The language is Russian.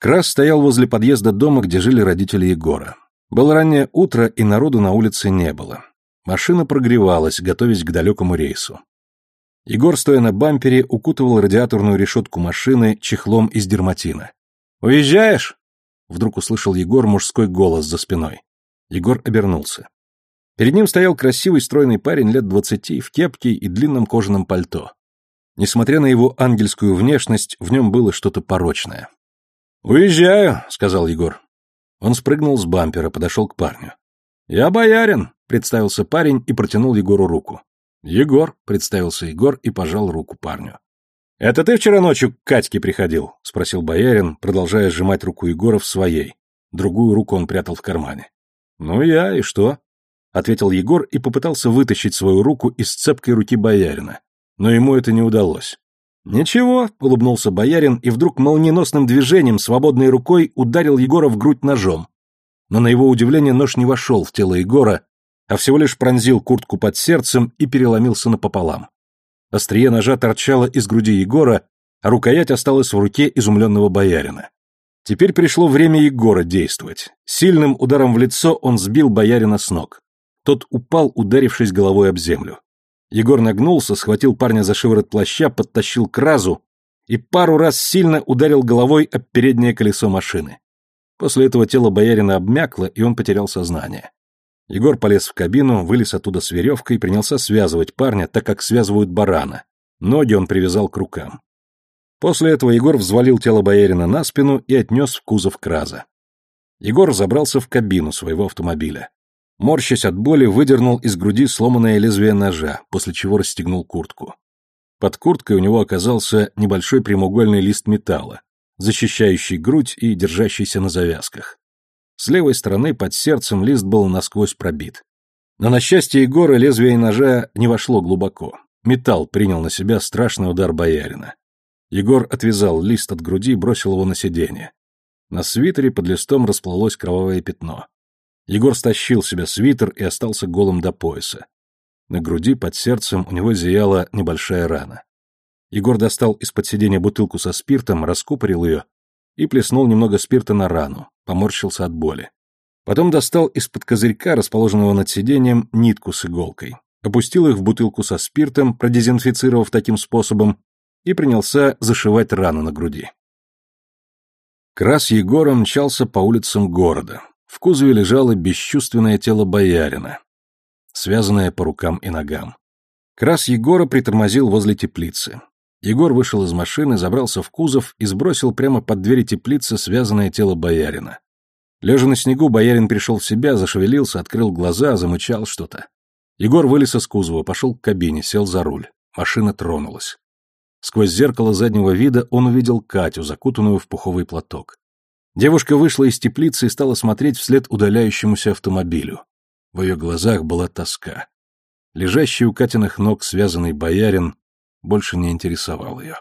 Крас стоял возле подъезда дома, где жили родители Егора. Было раннее утро, и народу на улице не было. Машина прогревалась, готовясь к далекому рейсу. Егор, стоя на бампере, укутывал радиаторную решетку машины чехлом из дерматина. «Уезжаешь?» Вдруг услышал Егор мужской голос за спиной. Егор обернулся. Перед ним стоял красивый стройный парень лет двадцати в кепке и длинном кожаном пальто. Несмотря на его ангельскую внешность, в нем было что-то порочное. «Уезжаю», — сказал Егор. Он спрыгнул с бампера, подошел к парню. «Я боярин», — представился парень и протянул Егору руку. «Егор», — представился Егор и пожал руку парню. «Это ты вчера ночью к Катьке приходил?» — спросил боярин, продолжая сжимать руку Егора в своей. Другую руку он прятал в кармане. «Ну я, и что?» — ответил Егор и попытался вытащить свою руку из цепкой руки боярина. Но ему это не удалось. «Ничего», — улыбнулся боярин и вдруг молниеносным движением свободной рукой ударил Егора в грудь ножом. Но на его удивление нож не вошел в тело Егора, а всего лишь пронзил куртку под сердцем и переломился напополам. Острие ножа торчало из груди Егора, а рукоять осталась в руке изумленного боярина. Теперь пришло время Егора действовать. Сильным ударом в лицо он сбил боярина с ног. Тот упал, ударившись головой об землю. Егор нагнулся, схватил парня за шиворот плаща, подтащил к разу и пару раз сильно ударил головой об переднее колесо машины. После этого тело боярина обмякло, и он потерял сознание. Егор полез в кабину, вылез оттуда с веревкой и принялся связывать парня, так как связывают барана. Ноги он привязал к рукам. После этого Егор взвалил тело боярина на спину и отнес в кузов краза. Егор забрался в кабину своего автомобиля. Морщась от боли, выдернул из груди сломанное лезвие ножа, после чего расстегнул куртку. Под курткой у него оказался небольшой прямоугольный лист металла, защищающий грудь и держащийся на завязках. С левой стороны под сердцем лист был насквозь пробит. Но на счастье Егора лезвие ножа не вошло глубоко. Металл принял на себя страшный удар боярина. Егор отвязал лист от груди и бросил его на сиденье. На свитере под листом расплылось кровавое пятно. Егор стащил себя свитер и остался голым до пояса. На груди под сердцем у него зияла небольшая рана. Егор достал из-под сиденья бутылку со спиртом, раскупорил ее и плеснул немного спирта на рану, поморщился от боли. Потом достал из-под козырька, расположенного над сиденьем, нитку с иголкой, опустил их в бутылку со спиртом, продезинфицировав таким способом, и принялся зашивать рану на груди. Крас Егора мчался по улицам города. В кузове лежало бесчувственное тело боярина, связанное по рукам и ногам. Крас Егора притормозил возле теплицы. Егор вышел из машины, забрался в кузов и сбросил прямо под двери теплицы связанное тело боярина. Лежа на снегу, боярин пришел в себя, зашевелился, открыл глаза, замычал что-то. Егор вылез из кузова, пошел к кабине, сел за руль. Машина тронулась. Сквозь зеркало заднего вида он увидел Катю, закутанную в пуховый платок. Девушка вышла из теплицы и стала смотреть вслед удаляющемуся автомобилю. В ее глазах была тоска. Лежащий у Катиных ног связанный боярин больше не интересовал ее.